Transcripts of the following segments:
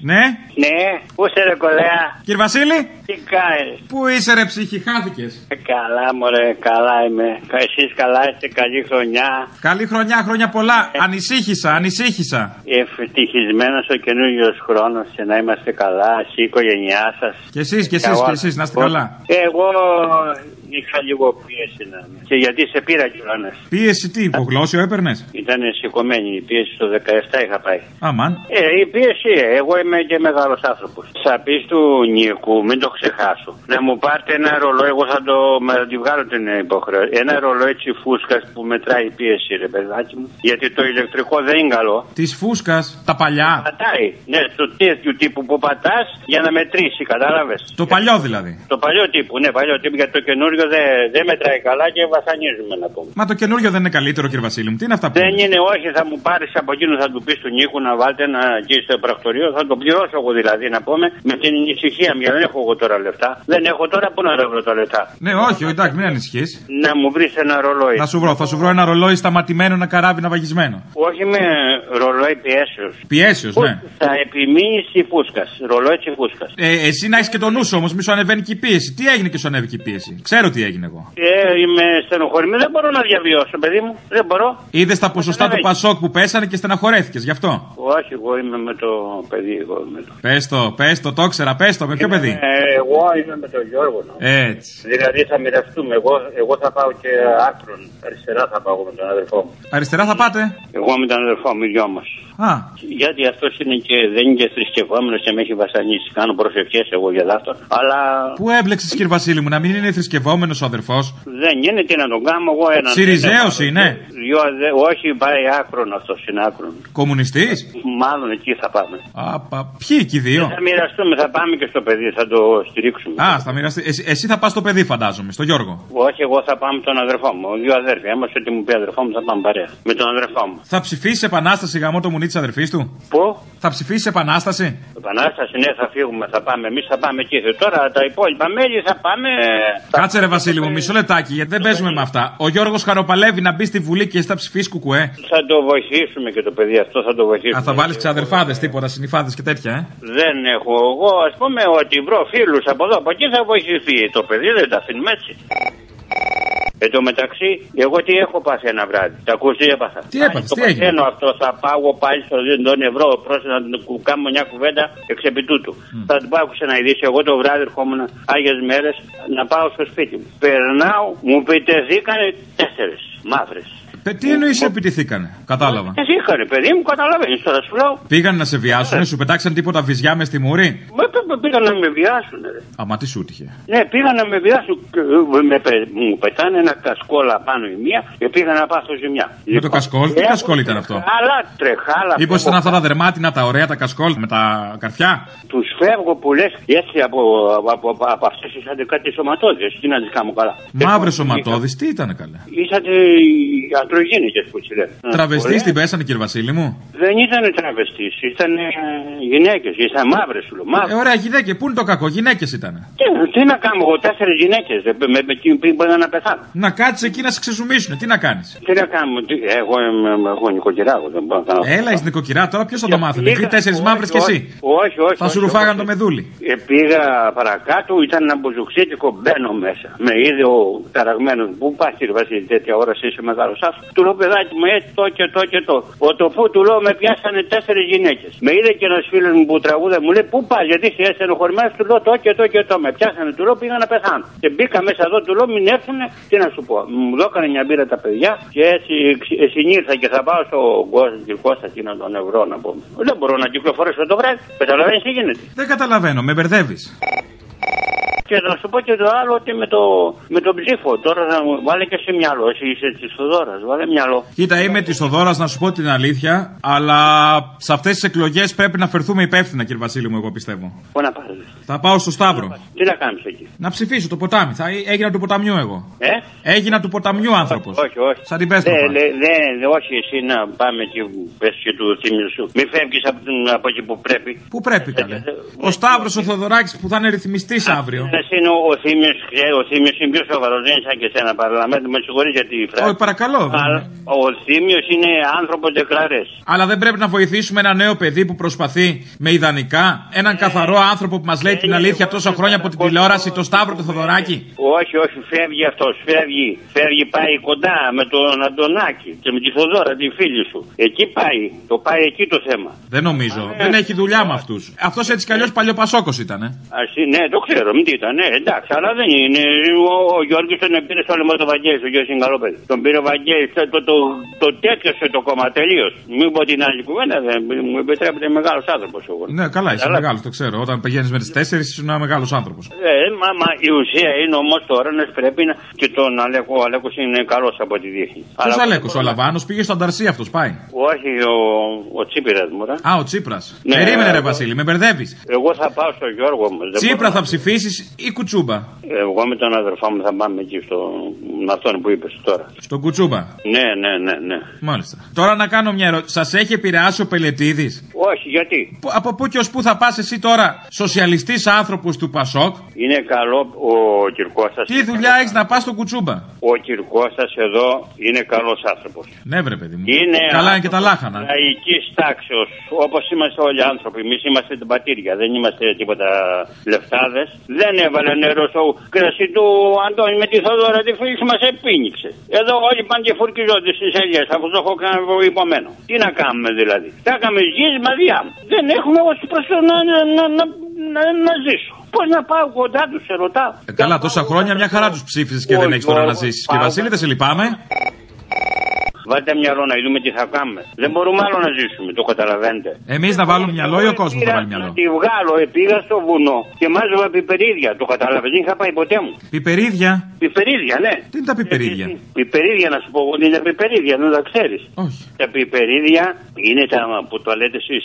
Ναι. Ναι, πού είσαι ρε κολέα; Κύριε Βασίλη; Τι κάνεις; Πού είσαι ρε ψυχή, χάθηκες; Ε, καλά μωρέ, καλά είμαι. Εσείς καλά είστε, καλή χρονιά. Καλή χρονιά, χρόνια πολλά. Ανησύχησα, ανησύχησα. Ευτυχισμένος ο καινούριο χρόνος και να είμαστε καλά, εσύ η οικογένειά σας. Και εσείς, και εσείς, και εσείς, να είστε καλά. Εγώ είχα λίγο πίεση να είμαι. Και γιατί σε πήρα κιόλας. Πίεση τι, υπογλώσιο έπαιρνες; Ήταν σηκωμένη η πίεση το 17 είχα πάει. Αμάν. Ε, η πίεση, ε, εγώ είμαι και μεγάλος άνθρωπος. Θα πεις του Νίκου, μην το ξεχάσω. Να μου πάρετε ένα ρολόι, εγώ θα το με θα τη βγάλω την υποχρέωση. Ένα ρολόι έτσι φούσκας που μετράει η πίεση, ρε παιδάκι μου. Γιατί το ηλεκτρικό δεν είναι καλό. Της φούσκας, τα παλιά. Πατάει. Ναι, το τέτοιου τύπου που πατάς για να μετρήσει, κατάλαβες. Το παλιό δηλαδή. Το παλιό τύπου, ναι, παλιό τύπου. Γιατί το καινούριο δεν δεν μετράει καλά και βασανίζουμε να πούμε. Μα το καινούριο δεν είναι καλύτερο, κύριε Βασίλη μου. Τι είναι αυτά που. Δεν είναι, όχι, θα μου πάρεις από εκείνο, θα του πεις του Νίκου να βάλετε ένα εκεί στο πρακτορείο, θα το πληρώσω εγώ δηλαδή να πούμε με την ησυχία μου. γιατί Δεν έχω εγώ τώρα λεφτά. Δεν έχω τώρα που να τα βρω τα λεφτά; Ναι, όχι, εντάξει, μην ανησυχείς. Να μου βρεις ένα ρολόι. Θα σου βρω, θα σου βρω ένα ρολόι σταματημένο, ένα καράβι ναυαγισμένο. Όχι με ρολόι πιέσεως. Πιέσεως, ναι. Θα επιμείνεις η φούσκας. Ρολόι τη φούσκας. Ε, εσύ να έχεις και το νου σου όμως, μη σου ανεβαίνει και η πίεση. Τι έγινε και σου ανέβηκε η πίεση; Ξέρω τι έγινε εγώ. Ε, είμαι στενοχωρημένο, δεν μπορώ να διαβιώσω, παιδί μου. Δεν μπορώ. Είδες τα ποσοστά του Πασόκ που πέσανε και στεναχωρέθηκες γι' αυτό; Όχι, εγώ είμαι με το παιδί. Εγώ είμαι το... Πες το, πες το, το ήξερα, πες το, με ποιο παιδί; Ε, εγώ είμαι με τον Γιώργο. νο. Έτσι. Δηλαδή θα μοιραστούμε. Εγώ, εγώ θα πάω και άκρον. Αριστερά θα πάω με τον αδερφό μου. Αριστερά θα πάτε; Εγώ με τον αδερφό μου, οι δυο μας. Α, Γιατί αυτός είναι και δεν είναι και θρησκευόμενος και με έχει βασανίσει. Κάνω προσευχές εγώ για αυτό. Αλλά πού έμπλεξες, κύριε Βασίλη μου, να μην είναι θρησκευόμενος ο αδερφός; δεν είναι τι να τον κάνω εγώ ένα. Σιριζέος είναι. Δυο, δε, όχι, πάει άκρον αυτός είναι άκρον. Κομμουνιστής; Μάλλον εκεί θα πάμε. Απα, ποιοι εκεί οι δύο; Θα μοιραστούμε, θα πάμε και στο παιδί, θα το στηρίξουμε. Α, θα μοιραστεί. Εσύ, εσύ θα πας στο παιδί, φαντάζομαι, στο Γιώργο. Όχι, εγώ θα πάμε με τον αδερφό μου. Δύο αδέρφια. Άμα σε τι μου πει αδερφό μου, θα πάμε παρέα. Με τον αδερφό μου. Θα ψηφίσεις επανάσταση γαμό το μουνί της αδερφής του. Πού; Θα ψηφίσεις επανάσταση; Επανάσταση, ναι, θα φύγουμε, θα πάμε. Εμείς θα πάμε εκεί. Ε, Τώρα τα υπόλοιπα μέλη θα πάμε. θα- Κάτσε ρε Βασίλη μου, μισό λεπτάκι, γιατί δεν παίζουμε με αυτά. Ο Γιώργος χαροπαλεύει να μπει στη Βουλή και εσύ θα ψηφίσεις κουκουέ. Θα το βοηθήσουμε και το παιδί αυτό, θα το βοηθήσουμε. Α, θα βάλεις ξαδερφάδε, τίποτα, συνυφάδες και τέτοια, ε; Δεν έχω εγώ, ας πούμε, ότι βρω φίλους από εδώ, από εκεί θα βοηθηθεί. Το παιδί δεν τα αφήνουμε έτσι. Εν τω μεταξύ, εγώ τι έχω πάθει ένα βράδυ. Τα ακούς τι έπαθα. Τι έπαθες, Το τι έγινε; παθαίνω αυτό, θα πάω πάλι στο 2 ευρώ πρόσθετα να του κάνω μια κουβέντα εξ επί τούτου. Θα του πάω σε ένα ειδήσει. Εγώ το βράδυ ερχόμουν Άγιες μέρες να πάω στο σπίτι μου. Περνάω, μου πετεθήκανε τέσσερις μαύρες. Πε, τι εννοείς επιτηθήκανε, κατάλαβα. Πετεθήκανε, παιδί μου, καταλαβαίνεις τώρα σου λέω. Πήγαν να σε βιάσουν, σου πετάξαν τίποτα βυζιά μες στη μούρη; Μα πέ- πέ- πήγαν να με βιάσουν. Ρε. Αμα τι σου τύχε. Ναι, πήγαν να με βιάσουν. και, ε, Με, πε- μου πετάνε ένα κασκόλ πάνω η μία και πήγα να πάθω ζημιά. Με το κασκόλ, τι κασκόλ ήταν αυτό; Αλλά τρεχάλα. Μήπως ήταν αυτά τα δερμάτινα, τα ωραία, τα κασκόλ με τα καρφιά; Τους φεύγω που λες έτσι από, από, από, από αυτές είσατε κάτι σωματώδε. Τι να τις κάνω καλά. Μαύρες Ε, σωματώδει, τι ήταν καλέ. Είσατε οι αντρογίνικε που τσι λένε. Τραβεστής Ωραία. την πέσανε, κύριε Βασίλη μου; Δεν ήταν τραβεστής, ήταν γυναίκες. Ήταν μαύρες σου λέω. Ε, Μαύρες. ωραία, γυναίκες, πού είναι το κακό, γυναίκες ήταν. Τι, τι να κάνω εγώ, τέσσερις γυναίκες. Με, με, με, πήγα να πεθάνω. Να κάτσεις εκεί να σε ξεζουμίσουν, τι να κάνεις; Τι να κάνουμε, τι, εγώ είμαι εγώ νοικοκυρά, εγώ δεν μπορώ να κάνω. Έλα, εις νοικοκυρά, τώρα ποιος θα το μάθαινε. Πήγα- Εκεί τέσσερις όχι, μαύρες κι εσύ; Όχι, όχι. Θα σου όχι, ρουφάγαν όχι. το μεδούλι. Ε, πήγα παρακάτω, ήταν ένα μπουζουξίτικο, μπαίνω μέσα. Με είδε ο ταραγμένος. Πού πας, κύριε Βασίλη, τέτοια ώρα εσύ είσαι μεγάλος άφο. Του λέω, παιδάκι μου, έτσι το και το και το. Ο τοπού του λέω, με πιάσανε τέσσερις γυναίκες. Με είδε και ένας φίλος μου που τραγούδα μου λέει, Πού πας, γιατί είσαι στενοχωρημένο, του λέω το και το και το. Με πιάσανε, του λέω, πήγα να πεθάνω. Και μπήκα μέσα εδώ, του λέω, μην έρθουνε, τι να σου πω. Μου δώκανε μια μπύρα τα παιδιά και έτσι ε, συνήλθα και θα πάω στο Κώστα, Κώστα, τι να τον ευρώ να πούμε. Δεν μπορώ να κυκλοφορήσω το βράδυ. Καταλαβαίνεις τι γίνεται. Δεν καταλαβαίνω, με μπερδεύεις. Και να σου πω και το άλλο ότι με το, με τον ψήφο. Τώρα θα μου βάλε και σε μυαλό. Εσύ είσαι της Θοδόρα. Βάλε μυαλό. Κοίτα, είμαι της Οδόρα να σου πω την αλήθεια, αλλά σε αυτές τις εκλογές πρέπει να φερθούμε υπεύθυνα, κύριε Βασίλη μου, εγώ πιστεύω. Πού να πάρεις. Θα πάω στο Σταύρο. Τι να κάνεις εκεί; Να ψηφίσω το ποτάμι. Θα έγινα του ποταμιού εγώ. Ε; Έγινα του ποταμιού άνθρωπος. Όχι, όχι. Σαν την πέστροφα. Ναι, ναι, ναι, όχι εσύ να πάμε και πες και του θύμιου σου. Μην φεύγεις από, την- από εκεί που πρέπει. Πού πρέπει καλέ. Ο Σταύρος ο Θοδωράκης που θα είναι ρυθμιστής αύριο. Εσύ είναι ο, ο θύμιο, ο θύμιος είναι πιο σοβαρός, δεν είναι σαν και εσένα παραλαμβάνω. Με συγχωρείς για τη φράση. Όχι, παρακαλώ. Αλλά ο θύμιο είναι άνθρωπο δεκλαρέ. Αλλά δεν πρέπει να βοηθήσουμε ένα νέο παιδί που προσπαθεί με ιδανικά. Έναν καθαρό άνθρωπο που μας λέει την αλήθεια τόσα χρόνια από την τηλεόραση, το Σταύρο του Θοδωράκη. Όχι, όχι, φεύγει αυτός, φεύγει. Φεύγει, πάει κοντά με τον Αντωνάκη και με τη Θοδόρα, τη φίλη σου. Εκεί πάει, το πάει εκεί το θέμα. Δεν νομίζω. Δεν έχει δουλειά με αυτούς. Αυτός έτσι κι αλλιώς παλιό ήταν. Ε. Ας, ναι, το ξέρω, μην τι ήταν, ναι, εντάξει, αλλά δεν είναι. Ο, ο Γιώργης τον πήρε στο λαιμό του Βαγγέλης, ο Γιώργο είναι καλό παιδί. Τον πήρε ο Βαγγέλης, το, το, το, το τέτοιωσε το κόμμα τελείως. Μην πω την άλλη κουβέντα, δεν μου επιτρέπεται μεγάλος άνθρωπος εγώ. Ναι, καλά, είσαι Αλλά- μεγάλος, το ξέρω. Όταν πηγαίνεις με τις τέσσερις, ήσουν ένα μεγάλος άνθρωπος. Ε, μα, μα η ουσία είναι όμως τώρα να πρέπει να. και τον Αλέκο, ο Αλέκος είναι καλός από τη δείχνει. Ποιος Αλέκος, ο Λαβάνο πήγε στο Ανταρσί αυτός, πάει. Όχι, ο, ο Τσίπηρα μου, ρε. Α, ο Τσίπρας. Ναι, Περίμενε, ρε εγώ- Βασίλη, με μπερδεύεις. Εγώ θα πάω στο Γιώργο μου. δεν Τσίπρα μπορώ θα να- ψηφίσεις ή κουτσούμπα; Εγώ με τον αδερφό μου θα πάμε εκεί στο. με αυτόν που είπες τώρα. Στον κουτσούμπα; Ναι, ναι, ναι, ναι. Μάλιστα. Τώρα να κάνω μια ερώτηση. Σας έχει επηρεάσει ο Πελετήδη. Όχι, γιατί; Από πού και ως πού θα πας εσύ τώρα, σοσιαλιστής άνθρωπος του Πασόκ, Είναι καλό ο Κυρκώστα. τι δουλειά έχεις να πας στον κουτσούμπα; Ο Κυρκώστα εδώ είναι καλός άνθρωπος. Ναι, βρε παιδί μου. Είναι Καλά είναι και τα λάχανα. Λαϊκής τάξεως, όπως είμαστε όλοι οι άνθρωποι. Εμείς είμαστε την πατήρια, δεν είμαστε τίποτα λεφτάδες. Δεν έβαλε νερό στο κρασί του Αντώνη με τη Θοδόρα τη φίλη μας επίνηξε. Εδώ όλοι πάνε και φουρκιζόνται στις ελιές, αφού το έχω κάνει υπομένο. Τι να κάνουμε δηλαδή. Τα έκαμε γη μαδιά. Δεν έχουμε ω προς το να, να, να, να, να, να ζήσω. Πώς να πάω κοντά τους, σε ρωτάω. Ε, καλά, τόσα χρόνια μια χαρά τους ψήφισες και δεν Ο έχεις τώρα να Γιώργος ζήσεις. Και Παύλος. Βασίλη, δεν σε λυπάμαι. Βάλτε μυαλό να δούμε τι θα κάνουμε. Δεν μπορούμε άλλο να ζήσουμε, το καταλαβαίνετε. Εμείς να βάλουμε μυαλό ή ο κόσμος θα βάλει μυαλό; Να τη βγάλω, ε, πήγα στο βουνό και μάζευα πιπερίδια. Το κατάλαβε, δεν είχα πάει ποτέ μου. Πιπερίδια; Πιπερίδια, ναι. Τι είναι τα πιπερίδια; Ε, Πιπερίδια, να σου πω, ότι είναι πιπερίδια, δεν τα ξέρεις. Όχι. Τα πιπερίδια είναι τα που το λέτε εσείς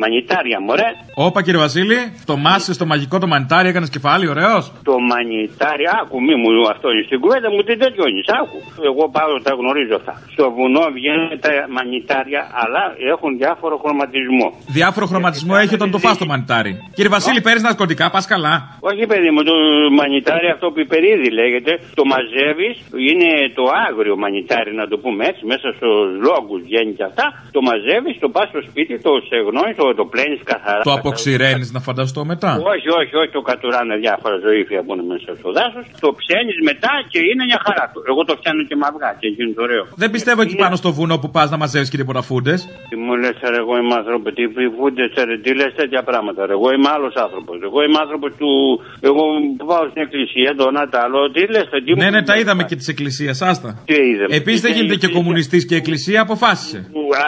μανιτάρια, μωρέ. Όπα κύριε Βασίλη, το μάσε στο μαγικό το μανιτάρι έκανες κεφάλι, ωραίος. Το μανιτάρι, άκου, μη μου αυτό στην κουβέντα μου την τέτοιονει, άκου. Εγώ πάω, τα γνωρίζω αυτά. Στο βουνό βγαίνουν τα μανιτάρια, αλλά έχουν διάφορο χρωματισμό. Διάφορο χρωματισμό έχει όταν το φας το μανιτάρι. Κύριε Βασίλη, παίρνεις ναρκωτικά, πας καλά. Όχι, παιδί μου, το μανιτάρι αυτό που υπερίδη λέγεται, το μαζεύεις, είναι το άγριο μανιτάρι, να το πούμε έτσι, μέσα στους λόγους βγαίνει και αυτά. Το μαζεύεις, το πας στο σπίτι, το στεγνώνει, το, το πλένεις καθαρά. Το αποξηραίνεις να φανταστώ μετά. Όχι, όχι, όχι, το κατουράνε διάφορα ζωήφια που είναι μέσα στο δάσος. Το ψένεις μετά και είναι μια χαρά του. Εγώ το φτιάνω και με αυγά και γίνει το ωραίο. Δεν πιστεύω εκεί πάνω στο βουνό που πας να μαζεύεις και τίποτα φούντε. Τι μου λες, ρε, εγώ είμαι άνθρωπο, τι φούντε, ρε, τι λες τέτοια πράγματα. Ρε. Εγώ είμαι άλλος άνθρωπος. Εγώ είμαι άνθρωπος του. Εγώ πάω στην εκκλησία, το ένα το άλλο. Τι λες, τι Ναι, μου- ναι, τα είδαμε και της εκκλησίας, άστα. Τι είδαμε. Επίσης δεν Τι γίνεται και εκκλησία. κομμουνιστής και η εκκλησία αποφάσισε.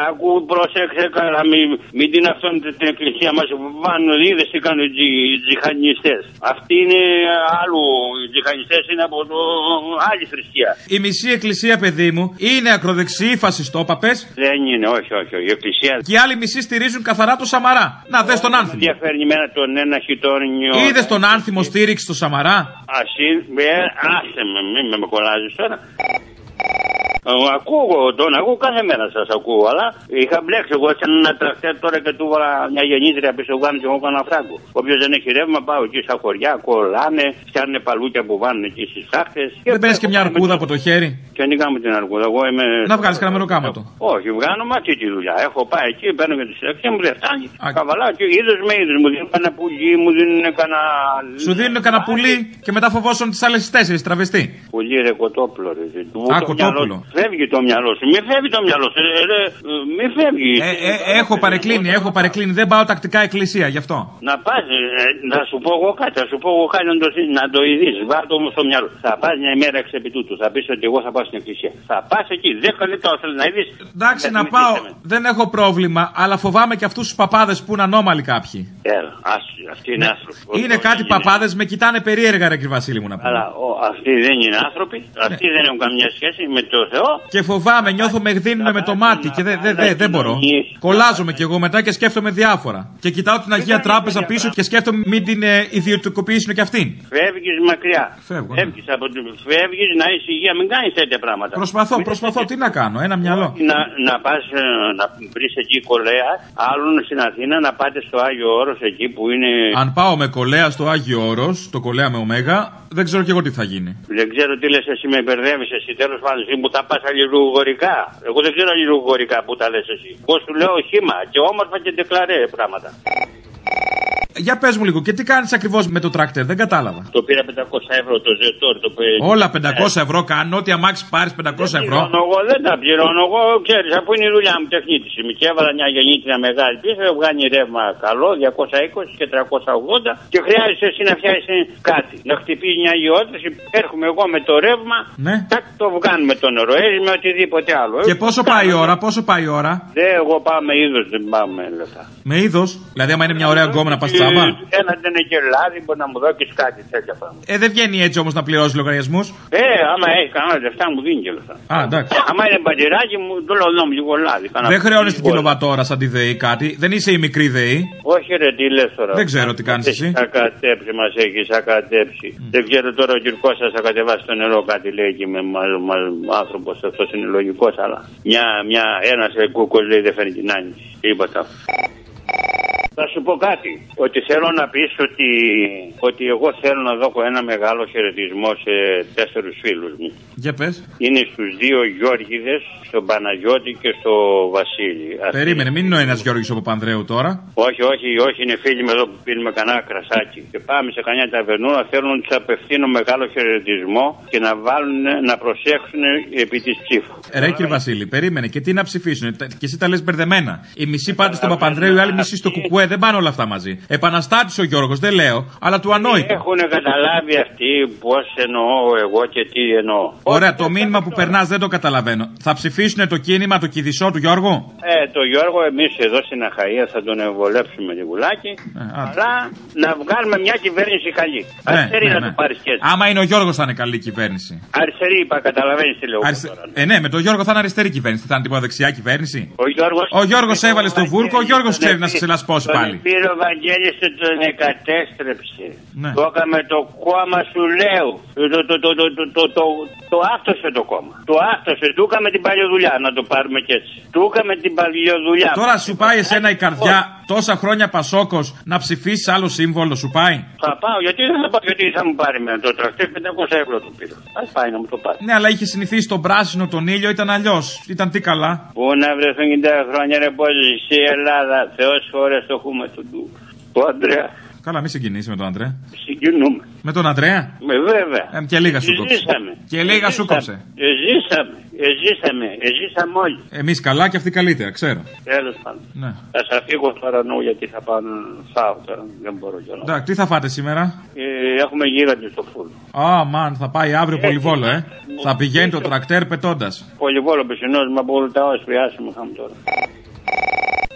Άκου, πρόσεξε καλά, μην, μην την αυτόν την εκκλησία μας βάλουν. Είδες τι κάνουν οι τζιχανιστές. Αυτοί είναι άλλου. Οι τζιχανιστές είναι από το, άλλη θρησκεία. Η μισή εκκλησία, παιδί μου, είναι ακροδεξιοί φασιστόπαπες Δεν είναι, όχι, όχι. όχι. Η εκκλησία και οι άλλοι μισοί στηρίζουν καθαρά το Σαμαρά. Να δες τον δεν άνθιμο. διαφέρει εμένα τον ένα χιτόνιο. Είδες τον άνθιμο στήριξη στο Σαμαρά; Ασύ, ε, άσε με, μην με, με κολλάζεις τώρα. Ε, Ακούω τον, ακούω κάθε μέρα σας ακούω, αλλά είχα μπλέξει εγώ σε ένα τρακτέρ τώρα και του βάλα μια γεννήτρια πίσω γάμου και εγώ κάνω φράγκο. Όποιος δεν έχει ρεύμα, πάω εκεί στα χωριά, κολλάνε, φτιάχνουν παλούκια που βάνουν εκεί στις τάχτε. Δεν παίρνεις και μια αρκούδα από το χέρι; Και δεν κάνουμε την αρκούδα. Εγώ είμαι. Να βγάλεις κανένα μεροκάματο. Όχι, βγάνω μα τι τη δουλειά. Έχω πάει εκεί, παίρνω και τη συνταξία μου, δεν φτάνει. Α. Καβαλάω και είδο με είδο. Μου δίνουν κανένα πουλί, μου δίνουν κανένα. Σου δίνουν κανένα πουλί και μετά φοβόσουν τις άλλες τέσσερις τραβεστή. Πουλί ρε κοτόπουλο ρε. Του Α, το κοτόπουλο. Μυαλό σου. Φεύγει το μυαλό σου. Μη φεύγει το μυαλό σου. Ρε, ρε, μη φεύγει. Ε, ε, έχω παρεκκλίνει, έχω παρεκκλίνει. Δεν πάω τακτικά εκκλησία γι' αυτό. Να πας, να σου πω εγώ κάτι, θα σου πω εγώ κάτι να το, να το ειδήσει. Βάλτε το όμως στο μυαλό. Θα πας μια ημέρα εξ επί τούτου. Θα πεις ότι εγώ θα πάω στην εκκλησία. Θα πας εκεί, 10 λεπτά όσο να είδει. Εντάξει, να πάω. Δεν έχω πρόβλημα, αλλά φοβάμαι και αυτούς τους παπάδες που είναι ανώμαλοι κάποιοι. Έλα, άσου, αυτοί είναι άνθρωποι. Είναι κάτι παπάδες με κοιτάνε περίεργα, ρε κύριε Βασίλη μου να πω. Αλλά ο, αυτοί δεν είναι άνθρωποι, αυτοί δεν έχουν καμιά σχέση με το Θεό. Και φοβάμαι, νιώθω με γδίνουν με το μάτι και δεν δεν δεν- δεν μπορώ. Κολλάζομαι κι εγώ μετά και σκέφτομαι διάφορα. Και κοιτάω την Αγία Τράπεζα πίσω και σκέφτομαι μην την ε, ιδιωτικοποιήσουν κι αυτήν. Φεύγεις μακριά. Φεύγω, ναι. Φεύγεις από την. Φεύγεις να είσαι υγεία, μην κάνεις τέτοια πράγματα. Προσπαθώ, Μην προσπαθώ, είσαι- τι να κάνω, ένα μυαλό. Να, να πας να βρεις εκεί κολέα, άλλον στην Αθήνα να πάτε στο Άγιο Όρος εκεί που είναι. Αν πάω με κολέα στο Άγιο Όρος, το κολέα με ωμέγα, δεν ξέρω κι εγώ τι θα γίνει. Δεν ξέρω τι λες, εσύ με μπερδεύεις εσύ. Τέλος πάντων, εσύ μου τα πας αλληλουγορικά. Εγώ δεν ξέρω αλληλουγορικά που τα λες εσύ. Εγώ σου λέω χήμα και όμορφα και ντεκλαρέ πράγματα. Για πες μου λίγο, και τι κάνεις ακριβώς με το τρακτέρ, δεν κατάλαβα. Το πήρα 500 ευρώ το ζετόρ. Το πήρε- Όλα 500 ευρώ κάνουν, ό,τι αμάξι πάρεις 500 ευρώ. Πληρώνω εγώ, δεν τα πληρώνω εγώ, ξέρεις, αφού είναι η δουλειά μου τεχνίτης. Είμαι και έβαλα μια γεννήτρια μεγάλη πίσω, βγάνει ρεύμα καλό, 220 και 380 και χρειάζεσαι εσύ να φτιάξεις κάτι. Να χτυπήσεις μια γεώτρηση, έρχομαι εγώ με το ρεύμα, Ναι. τάκ, το βγάνουμε το νερό, έτσι με οτιδήποτε άλλο. Και πόσο πάει η ώρα, πόσο πάει η ώρα; Δεν, εγώ πάω με είδος, δεν πάω με λεφτά. Με είδος, δηλαδή άμα είναι μια ωραία γκόμενα να πας τσάμπα. Ένα δεν είναι και λάδι, μπορεί να μου δώσει κάτι τέτοια πράγματα. Ε, δεν βγαίνει έτσι όμως να πληρώσει λογαριασμούς; Ε, άμα έχει κανένα λεφτά μου δίνει και λεφτά. Α, εντάξει. Άμα είναι μπατηράκι μου, το λέω νόμο λίγο λάδι. κανένα Δεν χρεώνεις την λίγο λάδι. κιλοβατόρα σαν τη ΔΕΗ κάτι; Δεν είσαι η μικρή ΔΕΗ; Όχι ρε, τι λες τώρα. Δεν ξέρω τι κάνεις Μας εσύ. έχεις ακατέψει, μας έχεις ακατέψει. Δεν ξέρω τώρα ο Κυρκός σας θα κατεβάσει το νερό κάτι λέει και με μάλλον άνθρωπος αυτός είναι λογικός αλλά μια, μια, ένας ε, κούκος λέει δεν φέρνει την άνοιξη. Τίποτα. Θα σου πω κάτι. Ότι θέλω να πεις ότι, ότι εγώ θέλω να δώσω ένα μεγάλο χαιρετισμό σε τέσσερους φίλους μου. Για πες. Είναι στους δύο Γιώργιδες, στον Παναγιώτη και στο Βασίλη. Αυτοί- Περίμενε, μην είναι ο ένας Γιώργο ο Παπανδρέου τώρα. όχι, όχι, όχι, είναι φίλοι με εδώ που πίνουμε κανένα κρασάκι. Και πάμε σε κανένα ταβερνούρα, θέλουν να τους απευθύνω μεγάλο χαιρετισμό και να βάλουν, να προσέξουν επί της ψήφου. Ε, Ρε κύριε Βασίλη, περίμενε και τι να ψηφίσουν. Τα- Και εσύ τα λες μπερδεμένα. Οι μισοί πάτε στον Παπανδρέου, οι άλλοι μισοί στο Κουκουέ. Δεν πάνε όλα αυτά μαζί. Επαναστάτη ο Γιώργος, δεν λέω, αλλά του ανόητο. Έχουν καταλάβει αυτοί πώς εννοώ εγώ και τι εννοώ. Ωραία, το μήνυμα που περνάς δεν το καταλαβαίνω. Θα ψηφίσουν το κίνημα, το κηδισό του Γιώργου; Ε, το Γιώργο, εμείς εδώ στην Αχαία θα τον εμβολέψουμε λιγουλάκι. Ε, άντε. αλλά να βγάλουμε μια κυβέρνηση καλή. Αριστερή να το πάρεις και έτσι. Ναι, Άμα είναι ο Γιώργος θα είναι καλή κυβέρνηση. Αριστερή είπα, καταλαβαίνεις τι λέω. Αριστε- τώρα. Ε, ναι, με τον Γιώργο θα είναι αριστερή κυβέρνηση. Θα είναι τίποτα δεξιά κυβέρνηση. Ο Γιώργος, Ο Γιώργος έβαλε στο βούρκο, ο Γιώργος ξέρει να σε ξελασπώσει τον πάλι. Ο Βαγγέλης τον εκατέστρεψε. Ναι. Το έκαμε το κόμμα σου λέω. Το, το, το, το, το, το, το, το το κόμμα. Το άκτωσε. Του έκαμε την παλιοδουλειά να το πάρουμε και έτσι. Του έκαμε την παλιοδουλειά. Τώρα σου πάει εσένα η καρδιά λοιπόν. τόσα χρόνια Πασόκος να ψηφίσεις άλλο σύμβολο, σου πάει; Θα πάω, γιατί δεν θα πάω, γιατί θα μου πάρει με το τραχτή, 500 ευρώ του πήρα. Α πάει να μου το πάρει. Ναι, αλλά είχε συνηθίσει τον πράσινο, τον ήλιο, ήταν αλλιώς. Ήταν τι καλά. Πού να βρεθούν 50 χρόνια ρε πόλη, η Ελλάδα, Θεός χώρε το έχουμε του του. Ο Αντρέα, Καλά, μη συγκινήσει με τον Αντρέα. συγκινούμε. Με τον Αντρέα; Με βέβαια. Ε, και λίγα σου κόψε. Ζήσαμε. Και λίγα σου Ζήσαμε. κόψε. Ζήσαμε. Ζήσαμε. Ζήσαμε όλοι. Εμείς καλά και αυτοί καλύτερα, ξέρω. Τέλος πάντων. Ναι. Θα σας φύγω τώρα νου γιατί θα πάω να φάω τώρα. Δεν μπορώ κιόλας. Εντάξει, τι θα φάτε σήμερα; Ε, έχουμε γίγαντη στο φούρνο. Α, μαν, θα πάει αύριο πολυβόλο, ε. Θα πηγαίνει το τρακτέρ πετώντας. Πολυβόλο πισινός, μα από τα όσοι πιάσουμε είχαμε τώρα.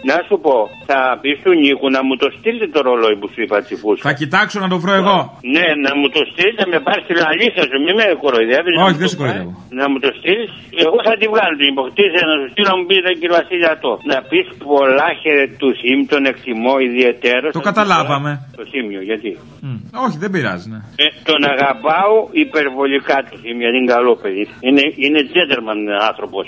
Να σου πω, θα πει του Νίκου να μου το στείλετε το ρολόι που σου είπα τη φούσκα. Θα κοιτάξω να το βρω εγώ. Ναι, να μου το στείλει, να με πάρει την αλήθεια σου, μην με κοροϊδεύεις. Όχι, δεν σε κοροϊδεύω. Να μου το στείλεις, εγώ θα τη βγάλω την υποκτήσια να σου στείλω να μου πει τον κύριο Βασίλη αυτό. Να πεις πολλά χαιρετού ή τον εκτιμώ ιδιαίτερο. Το καταλάβαμε. Το θύμιο, γιατί; Μμ, Όχι, δεν πειράζει, ναι. Ε, τον αγαπάω υπερβολικά το θύμιο, είναι καλό παιδί. Είναι, είναι gentleman άνθρωπος.